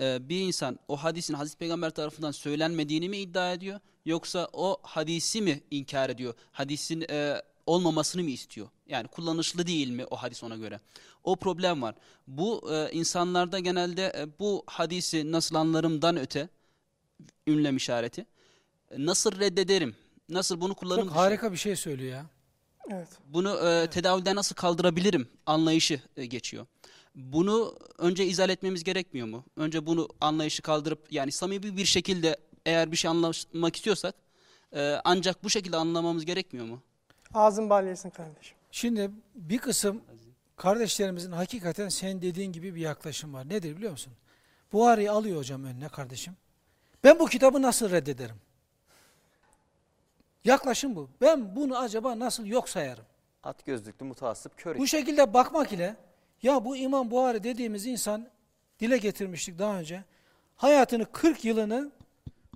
e, bir insan o hadisin Hazreti Peygamber tarafından söylenmediğini mi iddia ediyor yoksa o hadisi mi inkar ediyor? Hadisin e, olmamasını mı istiyor? Yani kullanışlı değil mi o hadis ona göre? O problem var. Bu e, insanlarda genelde e, bu hadisi nasıl anlarımdan öte ünlem işareti. Nasıl reddederim? Nasıl bunu kullanım Çok dışı- harika bir şey söylüyor ya. Evet. bunu e, tedavülden nasıl kaldırabilirim anlayışı e, geçiyor. Bunu önce izah etmemiz gerekmiyor mu? Önce bunu anlayışı kaldırıp yani samimi bir şekilde eğer bir şey anlamak istiyorsak e, ancak bu şekilde anlamamız gerekmiyor mu? Ağzın bal yesin kardeşim. Şimdi bir kısım kardeşlerimizin hakikaten senin dediğin gibi bir yaklaşım var. Nedir biliyor musun? Buhari'yi alıyor hocam önüne kardeşim. Ben bu kitabı nasıl reddederim? Yaklaşım bu. Ben bunu acaba nasıl yok sayarım? At gözlüklü mutasip kör. Bu şekilde bakmak ile ya bu İmam Buhari dediğimiz insan dile getirmiştik daha önce. Hayatını 40 yılını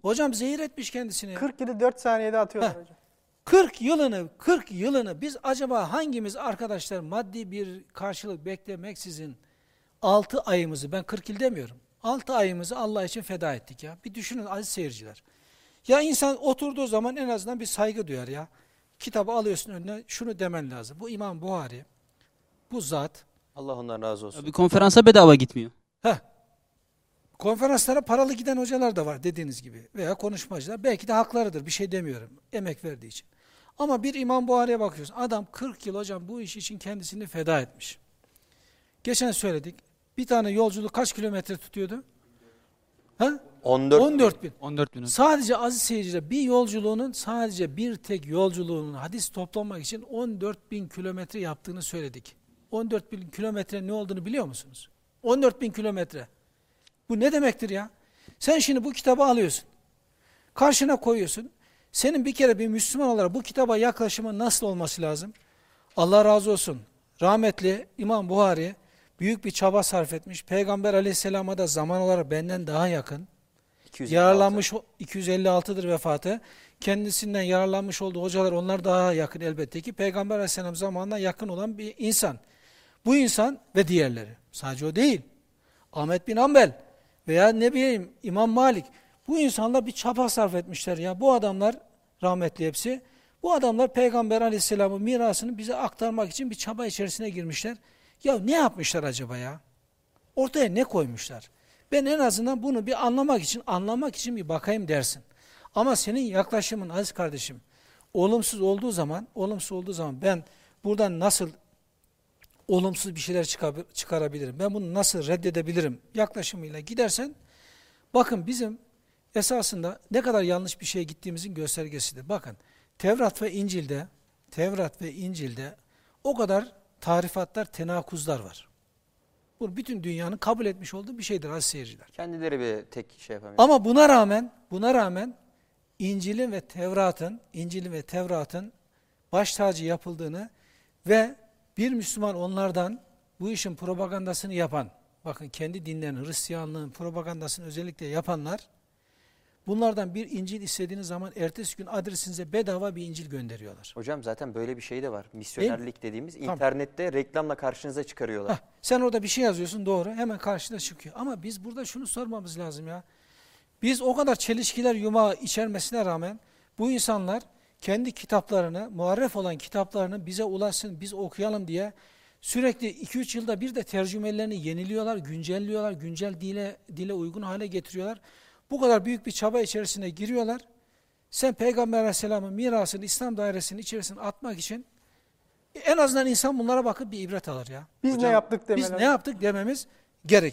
hocam zehir etmiş kendisini. ya. 40 yılı 4 saniyede atıyorlar Heh. hocam. 40 yılını 40 yılını biz acaba hangimiz arkadaşlar maddi bir karşılık beklemeksizin 6 ayımızı ben 40 yıl demiyorum. 6 ayımızı Allah için feda ettik ya. Bir düşünün aziz seyirciler. Ya insan oturduğu zaman en azından bir saygı duyar ya. Kitabı alıyorsun önüne şunu demen lazım. Bu İmam Buhari, bu zat, Allah ondan razı olsun. Bir konferansa bedava gitmiyor. heh, konferanslara paralı giden hocalar da var dediğiniz gibi veya konuşmacılar. Belki de haklarıdır bir şey demiyorum emek verdiği için. Ama bir İmam Buhari'ye bakıyorsun. Adam 40 yıl hocam bu iş için kendisini feda etmiş. Geçen söyledik. Bir tane yolculuk kaç kilometre tutuyordu? Ha? 14, 14 bin. 14 bin. Sadece aziz seyirciler bir yolculuğunun sadece bir tek yolculuğunun hadis toplamak için 14 bin kilometre yaptığını söyledik. 14 bin kilometre ne olduğunu biliyor musunuz? 14 bin kilometre. Bu ne demektir ya? Sen şimdi bu kitabı alıyorsun. Karşına koyuyorsun. Senin bir kere bir Müslüman olarak bu kitaba yaklaşımın nasıl olması lazım? Allah razı olsun. Rahmetli İmam Buhari büyük bir çaba sarf etmiş. Peygamber aleyhisselama da zaman olarak benden daha yakın. 256. Yararlanmış o- 256'dır vefatı. Kendisinden yararlanmış olduğu hocalar onlar daha yakın elbette ki. Peygamber Aleyhisselam zamanına yakın olan bir insan. Bu insan ve diğerleri. Sadece o değil. Ahmet bin Ambel veya ne bileyim İmam Malik. Bu insanlar bir çaba sarf etmişler ya. Bu adamlar rahmetli hepsi. Bu adamlar Peygamber Aleyhisselam'ın mirasını bize aktarmak için bir çaba içerisine girmişler. Ya ne yapmışlar acaba ya? Ortaya ne koymuşlar? Ben en azından bunu bir anlamak için, anlamak için bir bakayım dersin. Ama senin yaklaşımın aziz kardeşim, olumsuz olduğu zaman, olumsuz olduğu zaman ben buradan nasıl olumsuz bir şeyler çıkar- çıkarabilirim? Ben bunu nasıl reddedebilirim? Yaklaşımıyla gidersen, bakın bizim esasında ne kadar yanlış bir şeye gittiğimizin göstergesidir. Bakın, Tevrat ve İncil'de, Tevrat ve İncil'de o kadar tarifatlar, tenakuzlar var. Bu bütün dünyanın kabul etmiş olduğu bir şeydir aziz seyirciler. Kendileri bir tek şey yapamıyor. Ama buna rağmen, buna rağmen İncil'in ve Tevrat'ın, İncil'in ve Tevrat'ın baş tacı yapıldığını ve bir Müslüman onlardan bu işin propagandasını yapan, bakın kendi dinlerinin, Hristiyanlığın propagandasını özellikle yapanlar, bunlardan bir İncil istediğiniz zaman ertesi gün adresinize bedava bir İncil gönderiyorlar. Hocam zaten böyle bir şey de var. Misyonerlik dediğimiz Tamam. internette reklamla karşınıza çıkarıyorlar. Hah, sen orada bir şey yazıyorsun doğru hemen karşına çıkıyor. Ama biz burada şunu sormamız lazım ya. Biz o kadar çelişkiler yumağı içermesine rağmen bu insanlar kendi kitaplarını, muharref olan kitaplarını bize ulaşsın, biz okuyalım diye sürekli 2-3 yılda bir de tercümelerini yeniliyorlar, güncelliyorlar, güncel dile, dile uygun hale getiriyorlar. Bu kadar büyük bir çaba içerisine giriyorlar. Sen Peygamber Aleyhisselam'ın mirasını İslam dairesinin içerisine atmak için en azından insan bunlara bakıp bir ibret alır ya. Biz ne yaptık Biz demeler. ne yaptık dememiz gerek.